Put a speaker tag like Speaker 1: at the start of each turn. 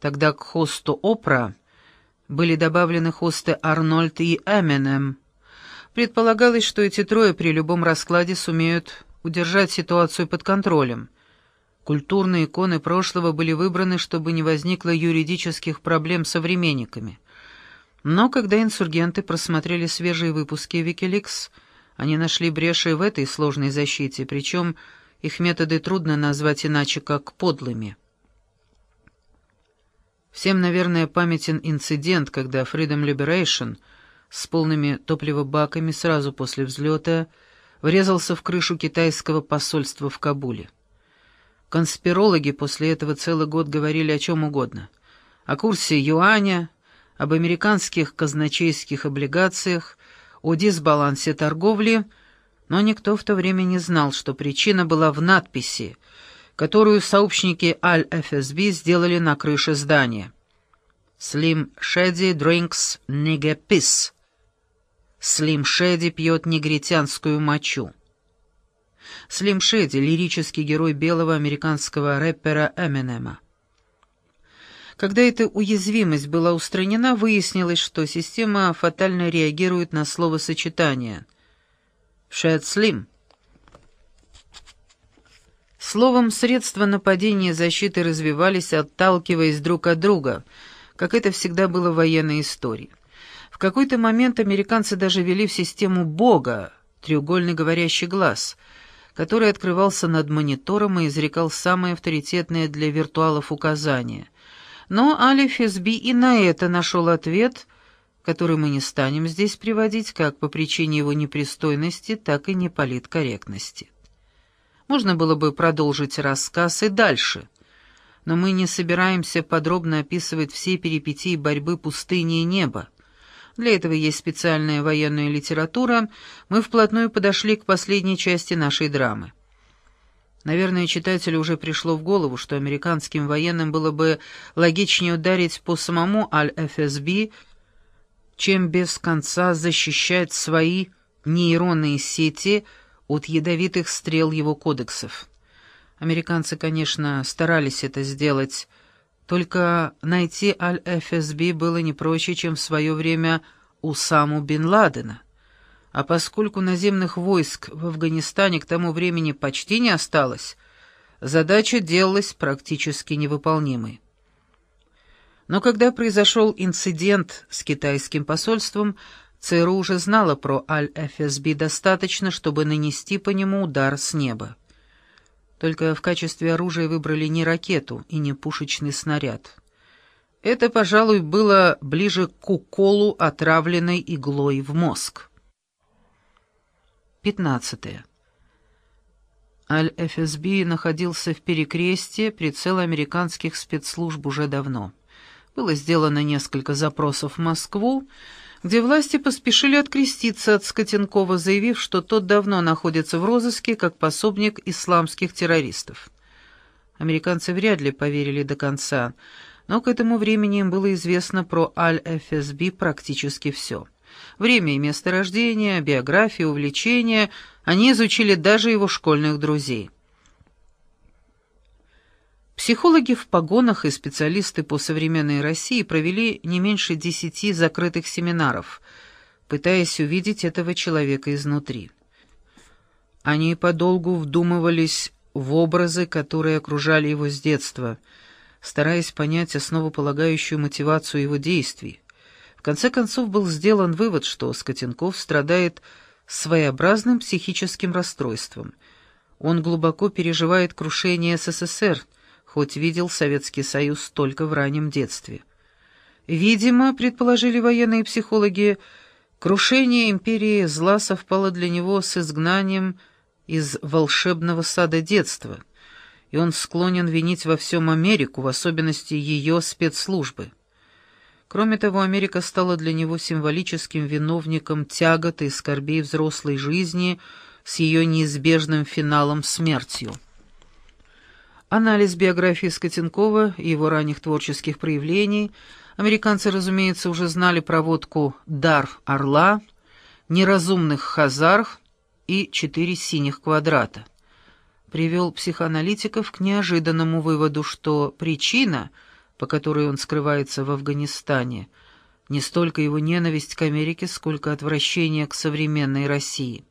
Speaker 1: Тогда к хосту Опра были добавлены хосты Арнольд и Эминем. Предполагалось, что эти трое при любом раскладе сумеют удержать ситуацию под контролем. Культурные иконы прошлого были выбраны, чтобы не возникло юридических проблем с современниками. Но когда инсургенты просмотрели свежие выпуски Wikileaks, они нашли бреши в этой сложной защите, причем их методы трудно назвать иначе, как подлыми. Всем, наверное, памятен инцидент, когда Freedom Liberation с полными топливобаками сразу после взлета врезался в крышу китайского посольства в Кабуле. Конспирологи после этого целый год говорили о чем угодно. О курсе юаня, об американских казначейских облигациях, о дисбалансе торговли, но никто в то время не знал, что причина была в надписи, которую сообщники Аль-ФСБ сделали на крыше здания. «Slim Shady drinks nigger piss». «Слим Шеди пьет негритянскую мочу». Слим Шеди — лирический герой белого американского рэпера Эминема. Когда эта уязвимость была устранена, выяснилось, что система фатально реагирует на словосочетание «Шед Слим». Словом, средства нападения и защиты развивались, отталкиваясь друг от друга, как это всегда было в военной истории. В какой-то момент американцы даже вели в систему Бога, треугольный говорящий глаз, который открывался над монитором и изрекал самые авторитетные для виртуалов указания — но Алиф Эсби и на это нашел ответ, который мы не станем здесь приводить как по причине его непристойности, так и неполиткорректности. Можно было бы продолжить рассказ и дальше, но мы не собираемся подробно описывать все перипетии борьбы пустыни и неба. Для этого есть специальная военная литература, мы вплотную подошли к последней части нашей драмы. Наверное, читателю уже пришло в голову, что американским военным было бы логичнее ударить по самому Аль-ФСБ, чем без конца защищать свои нейронные сети от ядовитых стрел его кодексов. Американцы, конечно, старались это сделать, только найти Аль-ФСБ было не проще, чем в свое время Усаму бен Ладена. А поскольку наземных войск в Афганистане к тому времени почти не осталось, задача делалась практически невыполнимой. Но когда произошел инцидент с китайским посольством, ЦРУ уже знала про Аль-ФСБ достаточно, чтобы нанести по нему удар с неба. Только в качестве оружия выбрали не ракету и не пушечный снаряд. Это, пожалуй, было ближе к уколу, отравленной иглой в мозг. 15. Аль-ФСБ находился в перекрестии прицела американских спецслужб уже давно. Было сделано несколько запросов в Москву, где власти поспешили откреститься от Скотенкова, заявив, что тот давно находится в розыске как пособник исламских террористов. Американцы вряд ли поверили до конца, но к этому времени им было известно про Аль-ФСБ практически все. Время и место рождения, биографию, увлечения, они изучили даже его школьных друзей. Психологи в погонах и специалисты по современной России провели не меньше десяти закрытых семинаров, пытаясь увидеть этого человека изнутри. Они подолгу вдумывались в образы, которые окружали его с детства, стараясь понять основополагающую мотивацию его действий. В конце концов был сделан вывод, что Скотенков страдает своеобразным психическим расстройством. Он глубоко переживает крушение СССР, хоть видел Советский Союз только в раннем детстве. Видимо, предположили военные психологи, крушение империи зла совпало для него с изгнанием из волшебного сада детства, и он склонен винить во всем Америку, в особенности ее спецслужбы. Кроме того, Америка стала для него символическим виновником тягот и скорбей взрослой жизни с ее неизбежным финалом смертью. Анализ биографии Скотенкова и его ранних творческих проявлений американцы, разумеется, уже знали про водку «Дар Орла», «Неразумных Хазарх» и «Четыре синих квадрата». Привел психоаналитиков к неожиданному выводу, что причина — по которой он скрывается в Афганистане, не столько его ненависть к Америке, сколько отвращение к современной России.